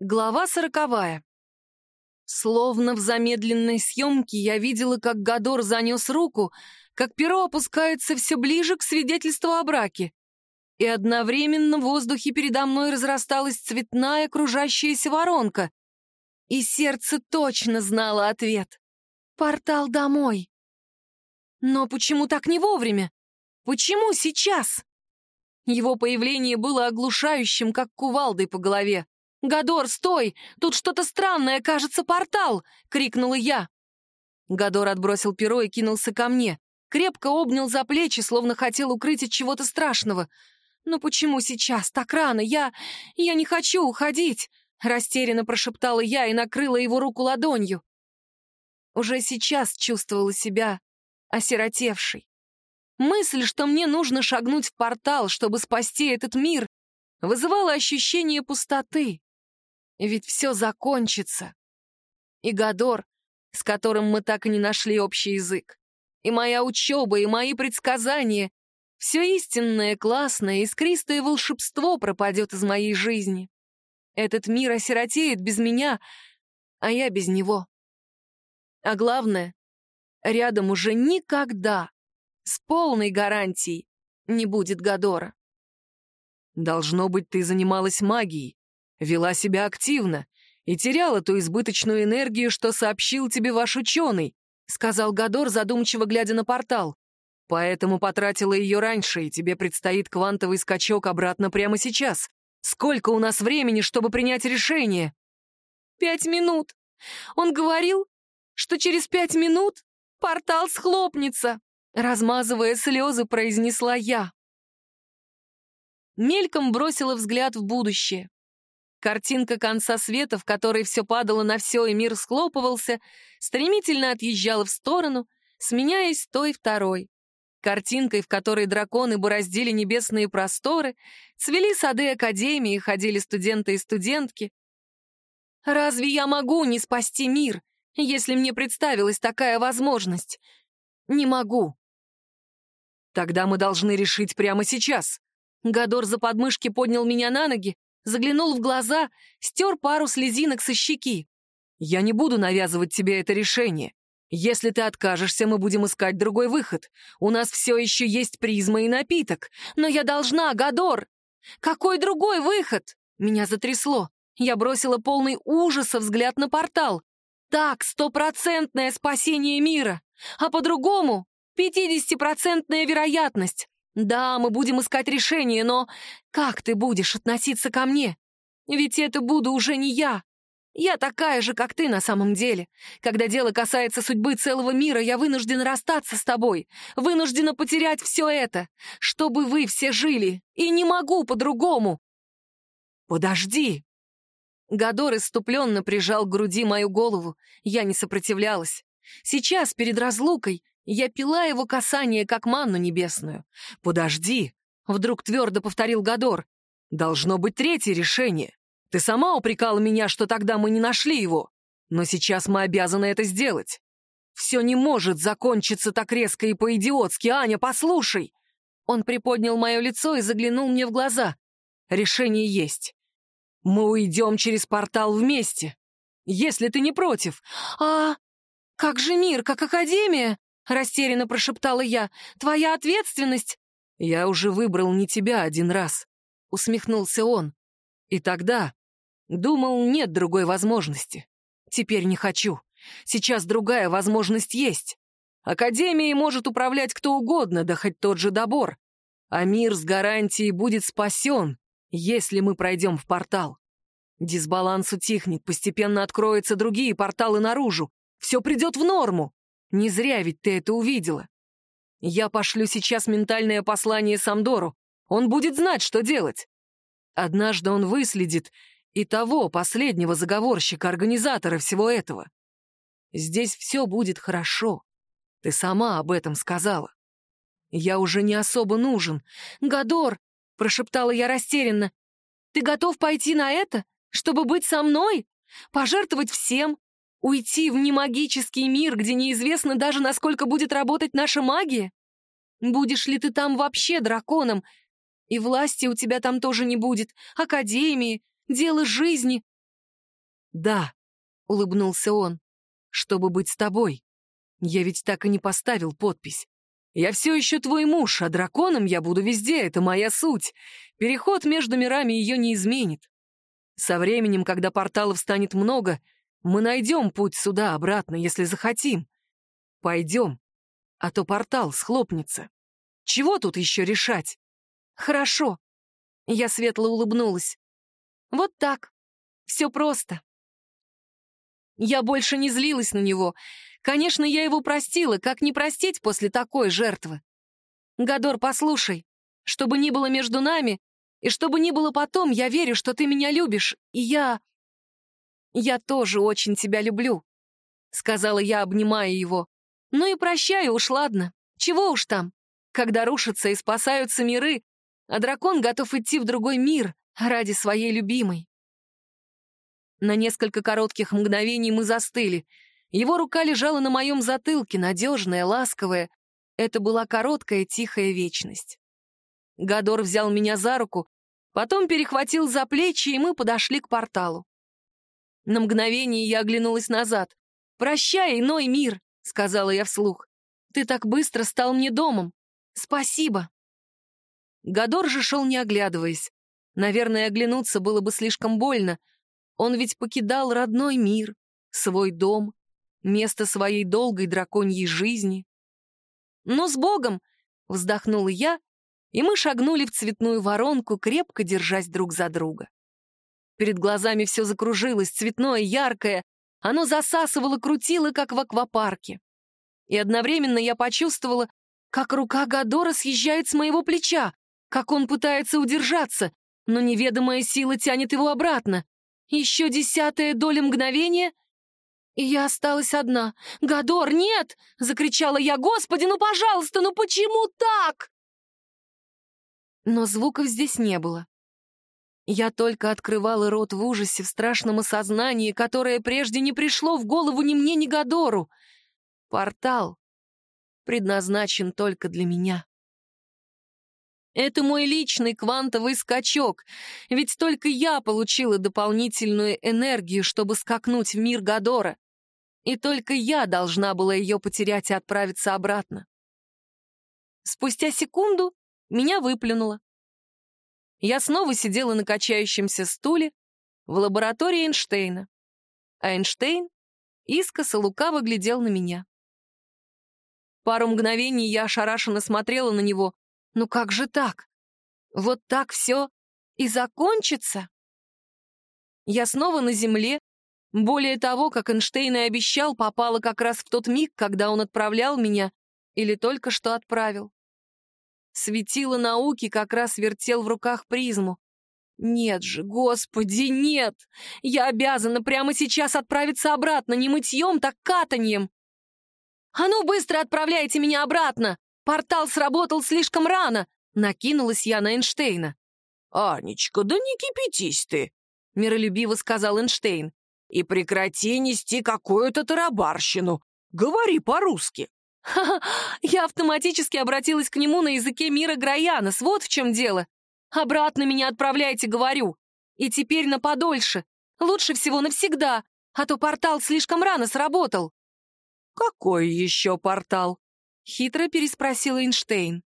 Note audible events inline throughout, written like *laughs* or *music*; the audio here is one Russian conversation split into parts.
Глава сороковая. Словно в замедленной съемке я видела, как Гадор занес руку, как перо опускается все ближе к свидетельству о браке. И одновременно в воздухе передо мной разрасталась цветная окружающаяся воронка. И сердце точно знало ответ. Портал домой. Но почему так не вовремя? Почему сейчас? Его появление было оглушающим, как кувалдой по голове. «Гадор, стой! Тут что-то странное, кажется, портал!» — крикнула я. Гадор отбросил перо и кинулся ко мне. Крепко обнял за плечи, словно хотел укрыть от чего-то страшного. «Но почему сейчас? Так рано! Я... я не хочу уходить!» Растерянно прошептала я и накрыла его руку ладонью. Уже сейчас чувствовала себя осиротевшей. Мысль, что мне нужно шагнуть в портал, чтобы спасти этот мир, вызывала ощущение пустоты. Ведь все закончится. И Гадор, с которым мы так и не нашли общий язык, и моя учеба, и мои предсказания, все истинное, классное, искристое волшебство пропадет из моей жизни. Этот мир осиротеет без меня, а я без него. А главное, рядом уже никогда, с полной гарантией, не будет Гадора. «Должно быть, ты занималась магией», вела себя активно и теряла ту избыточную энергию, что сообщил тебе ваш ученый», — сказал Гадор, задумчиво глядя на портал. «Поэтому потратила ее раньше, и тебе предстоит квантовый скачок обратно прямо сейчас. Сколько у нас времени, чтобы принять решение?» «Пять минут. Он говорил, что через пять минут портал схлопнется», — размазывая слезы, произнесла я. Мельком бросила взгляд в будущее. Картинка конца света, в которой все падало на все и мир схлопывался, стремительно отъезжала в сторону, сменяясь той второй. Картинкой, в которой драконы бороздили небесные просторы, цвели сады Академии, ходили студенты и студентки. Разве я могу не спасти мир, если мне представилась такая возможность? Не могу. Тогда мы должны решить прямо сейчас. Гадор за подмышки поднял меня на ноги, заглянул в глаза, стер пару слезинок со щеки. «Я не буду навязывать тебе это решение. Если ты откажешься, мы будем искать другой выход. У нас все еще есть призма и напиток. Но я должна, Гадор! Какой другой выход?» Меня затрясло. Я бросила полный ужаса взгляд на портал. Так, стопроцентное спасение мира. А по-другому — пятидесятипроцентная вероятность. Да, мы будем искать решение, но как ты будешь относиться ко мне? Ведь это буду уже не я. Я такая же, как ты на самом деле. Когда дело касается судьбы целого мира, я вынуждена расстаться с тобой, вынуждена потерять все это, чтобы вы все жили, и не могу по-другому. Подожди. Гадор иступленно прижал к груди мою голову. Я не сопротивлялась. Сейчас, перед разлукой, я пила его касание, как манну небесную. «Подожди!» — вдруг твердо повторил Гадор. «Должно быть третье решение. Ты сама упрекала меня, что тогда мы не нашли его. Но сейчас мы обязаны это сделать. Все не может закончиться так резко и по-идиотски. Аня, послушай!» Он приподнял мое лицо и заглянул мне в глаза. «Решение есть. Мы уйдем через портал вместе, если ты не против». «А как же мир, как Академия?» Растерянно прошептала я. «Твоя ответственность?» «Я уже выбрал не тебя один раз», — усмехнулся он. «И тогда думал, нет другой возможности. Теперь не хочу. Сейчас другая возможность есть. Академией может управлять кто угодно, да хоть тот же добор. А мир с гарантией будет спасен, если мы пройдем в портал. Дисбаланс утихнет, постепенно откроются другие порталы наружу. Все придет в норму. Не зря ведь ты это увидела. Я пошлю сейчас ментальное послание Самдору. Он будет знать, что делать. Однажды он выследит и того последнего заговорщика, организатора всего этого. Здесь все будет хорошо. Ты сама об этом сказала. Я уже не особо нужен. «Гадор!» — прошептала я растерянно. «Ты готов пойти на это, чтобы быть со мной? Пожертвовать всем, Уйти в немагический мир, где неизвестно даже, насколько будет работать наша магия? Будешь ли ты там вообще драконом? И власти у тебя там тоже не будет, академии, дело жизни. Да, улыбнулся он, чтобы быть с тобой. Я ведь так и не поставил подпись. Я все еще твой муж, а драконом я буду везде, это моя суть. Переход между мирами ее не изменит. Со временем, когда порталов станет много, мы найдем путь сюда обратно, если захотим. Пойдем, а то портал схлопнется. Чего тут еще решать? Хорошо. Я светло улыбнулась. Вот так. Все просто. Я больше не злилась на него. Конечно, я его простила, как не простить после такой жертвы? Гадор, послушай, чтобы ни было между нами, и чтобы ни было потом, я верю, что ты меня любишь, и я... Я тоже очень тебя люблю, — сказала я, обнимая его. Ну и прощаю уж, ладно. Чего уж там, когда рушатся и спасаются миры, а дракон готов идти в другой мир ради своей любимой. На несколько коротких мгновений мы застыли. Его рука лежала на моем затылке, надежная, ласковая. Это была короткая, тихая вечность. Гадор взял меня за руку, потом перехватил за плечи, и мы подошли к порталу. На мгновение я оглянулась назад. «Прощай, иной мир!» — сказала я вслух. «Ты так быстро стал мне домом. Спасибо!» Гадор же шел не оглядываясь. Наверное, оглянуться было бы слишком больно. Он ведь покидал родной мир, свой дом, место своей долгой драконьей жизни. «Но с Богом!» — вздохнула я, и мы шагнули в цветную воронку, крепко держась друг за друга. Перед глазами все закружилось, цветное, яркое. Оно засасывало, крутило, как в аквапарке. И одновременно я почувствовала, как рука Гадора съезжает с моего плеча, как он пытается удержаться, но неведомая сила тянет его обратно. Еще десятая доля мгновения, и я осталась одна. «Гадор, нет!» — закричала я. «Господи, ну, пожалуйста, ну почему так?» Но звуков здесь не было. Я только открывала рот в ужасе, в страшном осознании, которое прежде не пришло в голову ни мне, ни Гадору. Портал предназначен только для меня. Это мой личный квантовый скачок, ведь только я получила дополнительную энергию, чтобы скакнуть в мир Гадора. И только я должна была ее потерять и отправиться обратно. Спустя секунду меня выплюнуло. Я снова сидела на качающемся стуле в лаборатории Эйнштейна. А Эйнштейн искоса лукаво глядел на меня. Пару мгновений я ошарашенно смотрела на него. Ну как же так? Вот так все и закончится? Я снова на земле. Более того, как Эйнштейн и обещал, попала как раз в тот миг, когда он отправлял меня или только что отправил. Светило науки как раз вертел в руках призму. Нет же, господи, нет! Я обязана прямо сейчас отправиться обратно, не мытьем, так катаньем. А ну быстро отправляйте меня обратно! Портал сработал слишком рано! Накинулась я на Эйнштейна. «Анечка, да не кипятись ты!» — миролюбиво сказал Эйнштейн. «И прекрати нести какую-то тарабарщину. Говори по-русски». Ха-ха, *laughs* я автоматически обратилась к нему на языке мира Граянос, вот в чем дело. Обратно меня отправляйте, говорю. И теперь на подольше. Лучше всего навсегда, а то портал слишком рано сработал. «Какой еще портал?» — хитро переспросил Эйнштейн.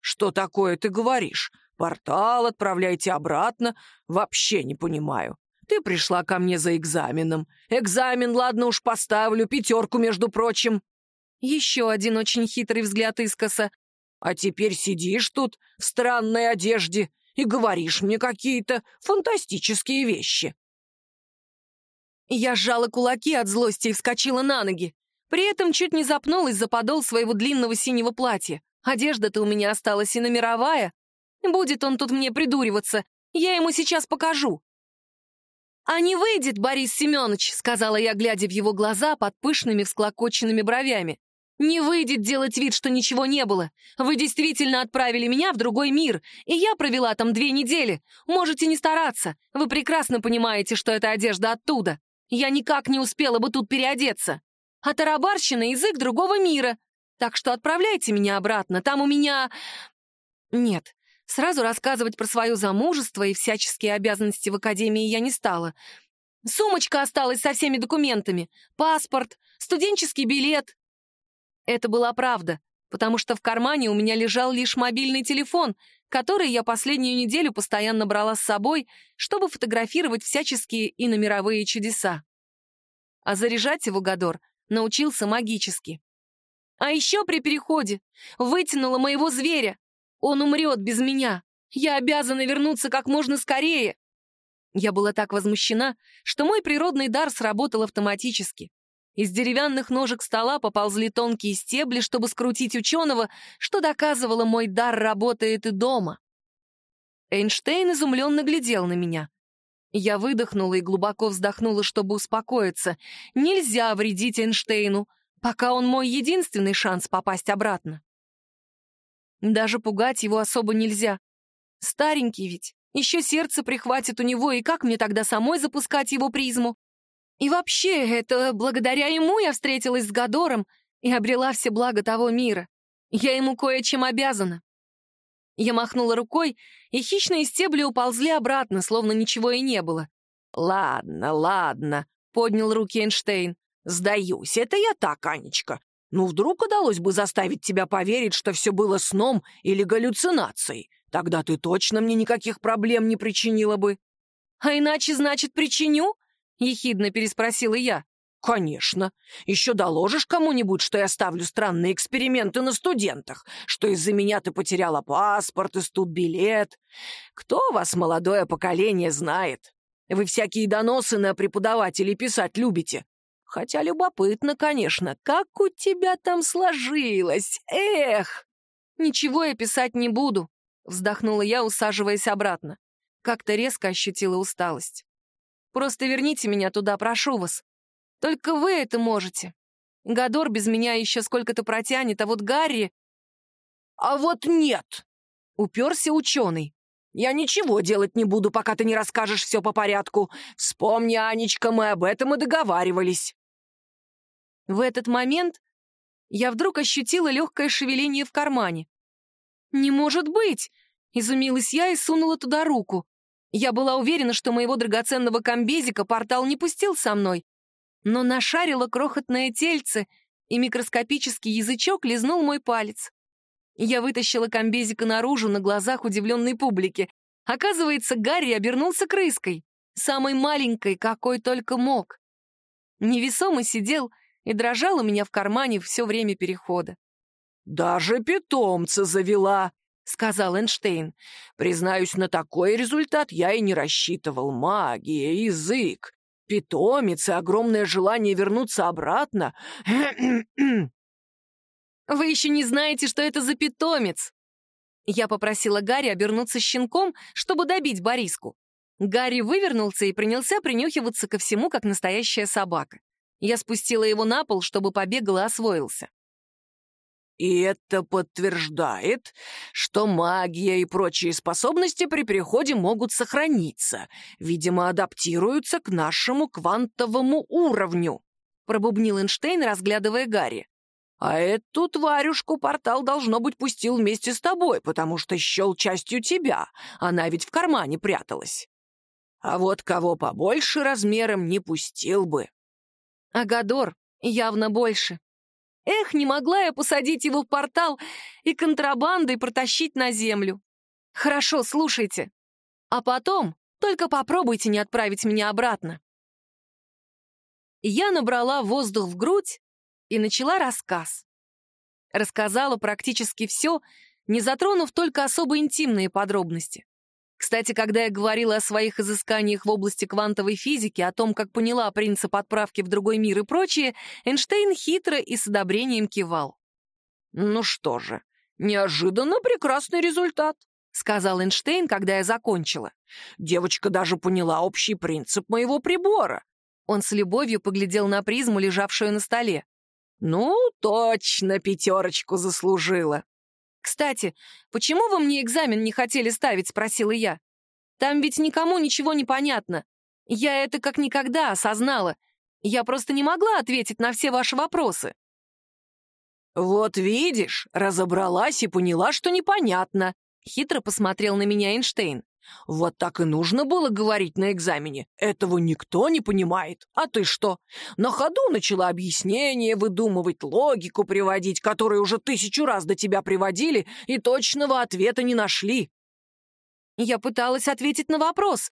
«Что такое ты говоришь? Портал отправляйте обратно? Вообще не понимаю. Ты пришла ко мне за экзаменом. Экзамен, ладно уж, поставлю, пятерку, между прочим. Еще один очень хитрый взгляд искоса. «А теперь сидишь тут в странной одежде и говоришь мне какие-то фантастические вещи». Я сжала кулаки от злости и вскочила на ноги. При этом чуть не запнулась за подол своего длинного синего платья. Одежда-то у меня осталась и номеровая. Будет он тут мне придуриваться. Я ему сейчас покажу. «А не выйдет, Борис Семенович», — сказала я, глядя в его глаза под пышными всклокоченными бровями. Не выйдет делать вид, что ничего не было. Вы действительно отправили меня в другой мир, и я провела там две недели. Можете не стараться. Вы прекрасно понимаете, что эта одежда оттуда. Я никак не успела бы тут переодеться. А тарабарщина — язык другого мира. Так что отправляйте меня обратно. Там у меня... Нет, сразу рассказывать про свое замужество и всяческие обязанности в академии я не стала. Сумочка осталась со всеми документами, паспорт, студенческий билет. Это была правда, потому что в кармане у меня лежал лишь мобильный телефон, который я последнюю неделю постоянно брала с собой, чтобы фотографировать всяческие иномировые чудеса. А заряжать его Гадор научился магически. А еще при переходе вытянула моего зверя. Он умрет без меня. Я обязана вернуться как можно скорее. Я была так возмущена, что мой природный дар сработал автоматически. Из деревянных ножек стола поползли тонкие стебли, чтобы скрутить ученого, что доказывало, мой дар работает и дома. Эйнштейн изумленно глядел на меня. Я выдохнула и глубоко вздохнула, чтобы успокоиться. Нельзя вредить Эйнштейну, пока он мой единственный шанс попасть обратно. Даже пугать его особо нельзя. Старенький ведь, еще сердце прихватит у него, и как мне тогда самой запускать его призму? И вообще, это благодаря ему я встретилась с Гадором и обрела все блага того мира. Я ему кое-чем обязана. Я махнула рукой, и хищные стебли уползли обратно, словно ничего и не было. «Ладно, ладно», — поднял руки Эйнштейн. «Сдаюсь, это я так, Анечка. Ну, вдруг удалось бы заставить тебя поверить, что все было сном или галлюцинацией. Тогда ты точно мне никаких проблем не причинила бы». «А иначе, значит, причиню?» — ехидно переспросила я. «Конечно. Еще доложишь кому-нибудь, что я ставлю странные эксперименты на студентах, что из-за меня ты потеряла паспорт и студбилет. Кто вас, молодое поколение, знает? Вы всякие доносы на преподавателей писать любите. Хотя любопытно, конечно, как у тебя там сложилось. Эх!» «Ничего я писать не буду», — вздохнула я, усаживаясь обратно. Как-то резко ощутила усталость. Просто верните меня туда, прошу вас. Только вы это можете. Гадор без меня еще сколько-то протянет, а вот Гарри... А вот нет! Уперся ученый. Я ничего делать не буду, пока ты не расскажешь все по порядку. Вспомни, Анечка, мы об этом и договаривались. В этот момент я вдруг ощутила легкое шевеление в кармане. «Не может быть!» — изумилась я и сунула туда руку. Я была уверена, что моего драгоценного комбезика портал не пустил со мной, но нашарила крохотное тельце, и микроскопический язычок лизнул мой палец. Я вытащила комбезика наружу на глазах удивленной публики. Оказывается, Гарри обернулся крыской, самой маленькой, какой только мог. Невесомо сидел и дрожал у меня в кармане все время перехода. «Даже питомца завела!» — сказал Эйнштейн. «Признаюсь, на такой результат я и не рассчитывал. Магия, язык, питомец и огромное желание вернуться обратно. *clears throat* Вы еще не знаете, что это за питомец!» Я попросила Гарри обернуться щенком, чтобы добить Бориску. Гарри вывернулся и принялся принюхиваться ко всему, как настоящая собака. Я спустила его на пол, чтобы побегал и освоился. И это подтверждает, что магия и прочие способности при переходе могут сохраниться, видимо, адаптируются к нашему квантовому уровню, пробубнил Эйнштейн, разглядывая Гарри. А эту тварюшку портал, должно быть, пустил вместе с тобой, потому что счел частью тебя. Она ведь в кармане пряталась. А вот кого побольше размером не пустил бы. Агадор явно больше. Эх, не могла я посадить его в портал и контрабандой протащить на землю. Хорошо, слушайте. А потом только попробуйте не отправить меня обратно. Я набрала воздух в грудь и начала рассказ. Рассказала практически все, не затронув только особо интимные подробности. Кстати, когда я говорила о своих изысканиях в области квантовой физики, о том, как поняла принцип отправки в другой мир и прочее, Эйнштейн хитро и с одобрением кивал. «Ну что же, неожиданно прекрасный результат», — сказал Эйнштейн, когда я закончила. «Девочка даже поняла общий принцип моего прибора». Он с любовью поглядел на призму, лежавшую на столе. «Ну, точно пятерочку заслужила». «Кстати, почему вы мне экзамен не хотели ставить?» — спросила я. «Там ведь никому ничего не понятно. Я это как никогда осознала. Я просто не могла ответить на все ваши вопросы». «Вот видишь, разобралась и поняла, что непонятно», — хитро посмотрел на меня Эйнштейн. Вот так и нужно было говорить на экзамене. Этого никто не понимает. А ты что? На ходу начала объяснение выдумывать, логику приводить, которую уже тысячу раз до тебя приводили и точного ответа не нашли. Я пыталась ответить на вопрос.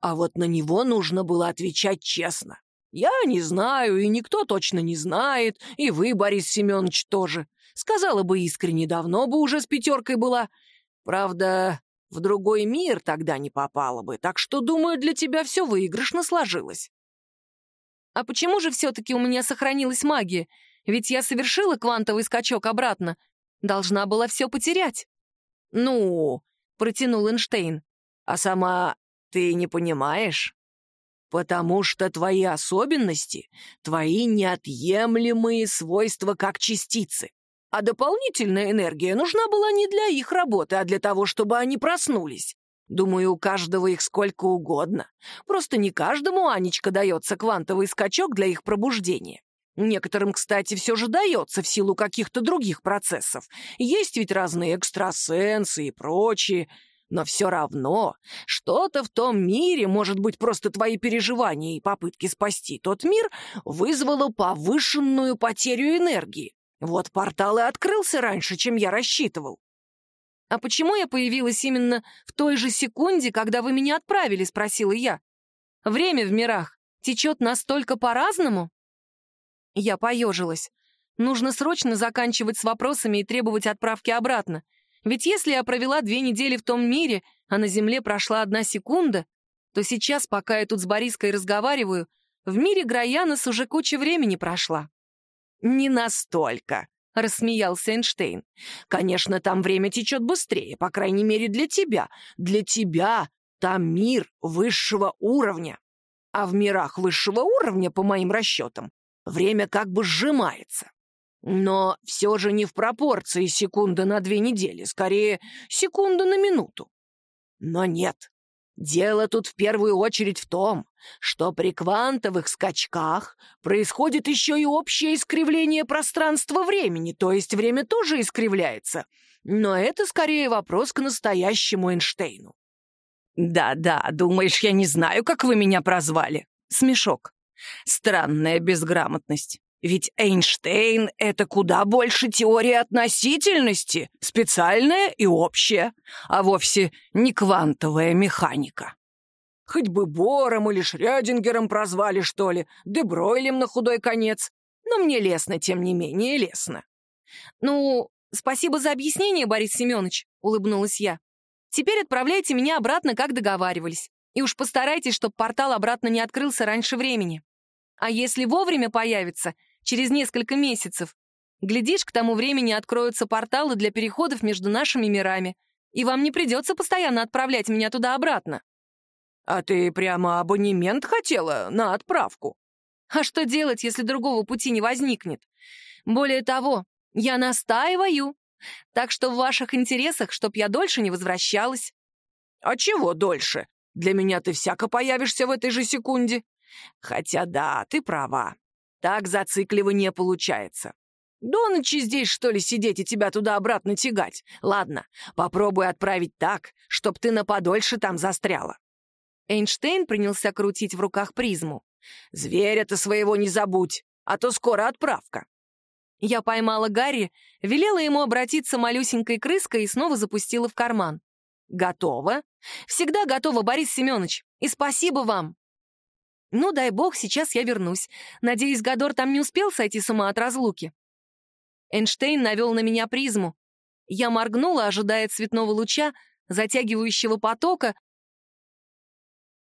А вот на него нужно было отвечать честно. Я не знаю, и никто точно не знает, и вы, Борис Семенович, тоже. Сказала бы искренне, давно бы уже с пятеркой была. Правда, в другой мир тогда не попала бы, так что, думаю, для тебя все выигрышно сложилось. А почему же все-таки у меня сохранилась магия? Ведь я совершила квантовый скачок обратно. Должна была все потерять. Ну, протянул Эйнштейн. А сама ты не понимаешь? Потому что твои особенности — твои неотъемлемые свойства как частицы. А дополнительная энергия нужна была не для их работы, а для того, чтобы они проснулись. Думаю, у каждого их сколько угодно. Просто не каждому, Анечка, дается квантовый скачок для их пробуждения. Некоторым, кстати, все же дается в силу каких-то других процессов. Есть ведь разные экстрасенсы и прочие. Но все равно что-то в том мире, может быть, просто твои переживания и попытки спасти тот мир, вызвало повышенную потерю энергии. Вот портал и открылся раньше, чем я рассчитывал. «А почему я появилась именно в той же секунде, когда вы меня отправили?» — спросила я. «Время в мирах течет настолько по-разному?» Я поежилась. Нужно срочно заканчивать с вопросами и требовать отправки обратно. Ведь если я провела две недели в том мире, а на Земле прошла одна секунда, то сейчас, пока я тут с Бориской разговариваю, в мире Граянос уже куча времени прошла. «Не настолько», — рассмеялся Эйнштейн. «Конечно, там время течет быстрее, по крайней мере, для тебя. Для тебя там мир высшего уровня. А в мирах высшего уровня, по моим расчетам, время как бы сжимается. Но все же не в пропорции секунды на две недели, скорее, секунда на минуту. Но нет, Дело тут в первую очередь в том, что при квантовых скачках происходит еще и общее искривление пространства-времени, то есть время тоже искривляется. Но это скорее вопрос к настоящему Эйнштейну. «Да-да, думаешь, я не знаю, как вы меня прозвали?» Смешок. Странная безграмотность. Ведь Эйнштейн — это куда больше теория относительности, специальная и общая, а вовсе не квантовая механика. Хоть бы Бором или Шрёдингером прозвали, что ли, Дебройлем на худой конец. Но мне лестно, тем не менее, лестно. «Ну, спасибо за объяснение, Борис Семенович», — улыбнулась я. «Теперь отправляйте меня обратно, как договаривались. И уж постарайтесь, чтобы портал обратно не открылся раньше времени. А если вовремя появится, через несколько месяцев. Глядишь, к тому времени откроются порталы для переходов между нашими мирами, и вам не придется постоянно отправлять меня туда-обратно». «А ты прямо абонемент хотела на отправку?» «А что делать, если другого пути не возникнет? Более того, я настаиваю, так что в ваших интересах, чтоб я дольше не возвращалась». «А чего дольше? Для меня ты всяко появишься в этой же секунде. Хотя да, ты права. Так зацикливание получается. До ночи здесь, что ли, сидеть и тебя туда-обратно тягать? Ладно, попробуй отправить так, чтоб ты на подольше там застряла. Эйнштейн принялся крутить в руках призму. «Зверя-то своего не забудь, а то скоро отправка». Я поймала Гарри, велела ему обратиться малюсенькой крыской и снова запустила в карман. «Готово?» «Всегда готово, Борис Семенович, и спасибо вам!» Ну, дай бог, сейчас я вернусь. Надеюсь, Гадор там не успел сойти с ума от разлуки. Эйнштейн навел на меня призму. Я моргнула, ожидая цветного луча, затягивающего потока,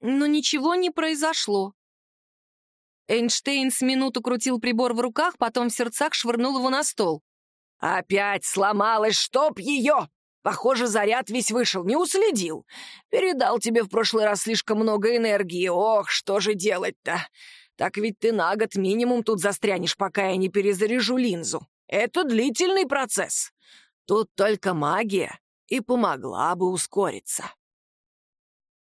но ничего не произошло. Эйнштейн с минуту крутил прибор в руках, потом в сердцах швырнул его на стол. «Опять сломалась, чтоб ее!» Похоже, заряд весь вышел, не уследил. Передал тебе в прошлый раз слишком много энергии. Ох, что же делать-то? Так ведь ты на год минимум тут застрянешь, пока я не перезаряжу линзу. Это длительный процесс. Тут только магия и помогла бы ускориться.